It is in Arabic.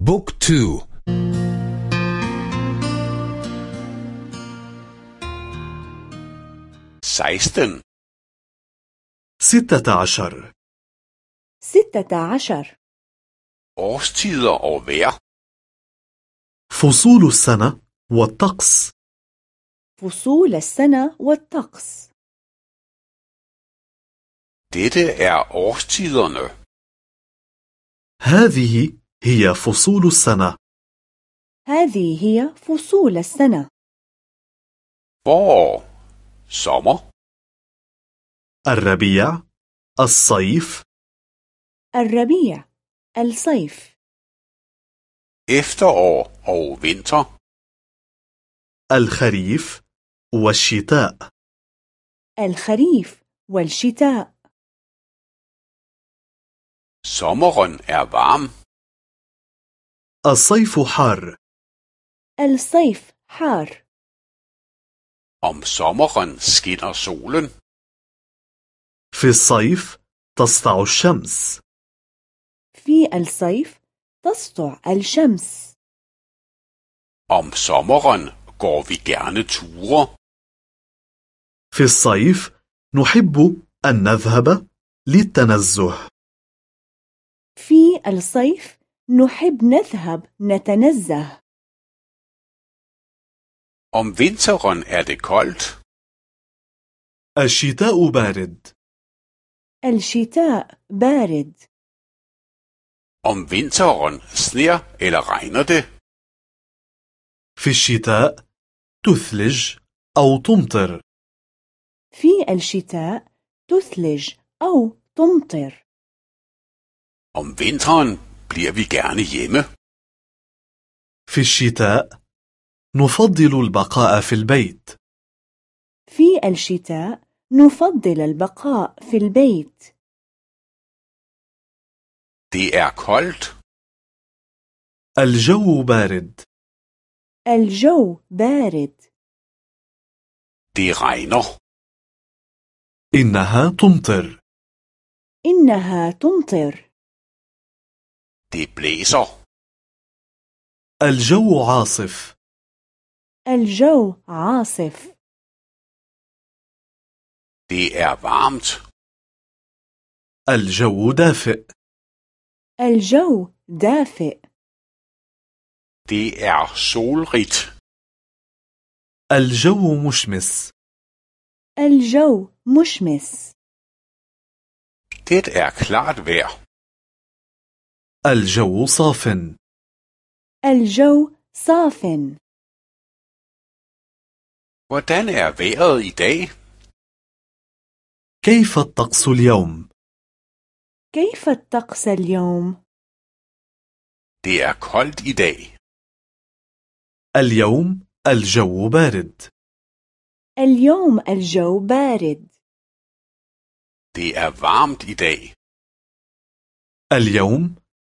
Book two. Seksten ستة عشر. ستة عشر. årstider og vejr فصول السنة والطقس. فصول السنة والطقس. Dette er årstiderne. هذه هي فصول السنة. هذه هي فصول السنة. Forår, sommer, الربيع. الصيف. الربيع. الصيف. Efterår og vinter. الخريف والشتاء. الخريف والشتاء. Sommeren er varm, الصيف حار. الصيف حار. Om sommeren skinner solen. في الصيف تسطع الشمس. في الصيف تسطع الشمس. Om sommeren går vi gerne ture. في الصيف نحب أن نذهب للتنزه. في الصيف نحب نذهب نتنزه. Om vinteren er det koldt. الشتاء بارد. الشتاء بارد. Om vinteren sner eller regner det. في الشتاء تثلج أو تمطر. في الشتاء تثلج أو تمطر. Om vinteren bliver vi gerne hjemme. في الشتاء نفضل البقاء في البيت في الشتاء نفضل البقاء في البيت Det er koldt. الجو بارد الجو بارد Det regner. إنها تمطر إنها تمطر Det blæser. الجو عاصف الجو عاصف Det er varmt. الجو دافئ الجو دافئ Det er solrigt. الجو مشمس الجو مشمس Det er klart vejr. الجو صاف الجو صاف Hvordan er vejret i dag? كيف الطقس اليوم؟ كيف الطقس اليوم؟ Det er koldt i dag. اليوم الجو بارد اليوم الجو بارد Det er varmt i dag. اليوم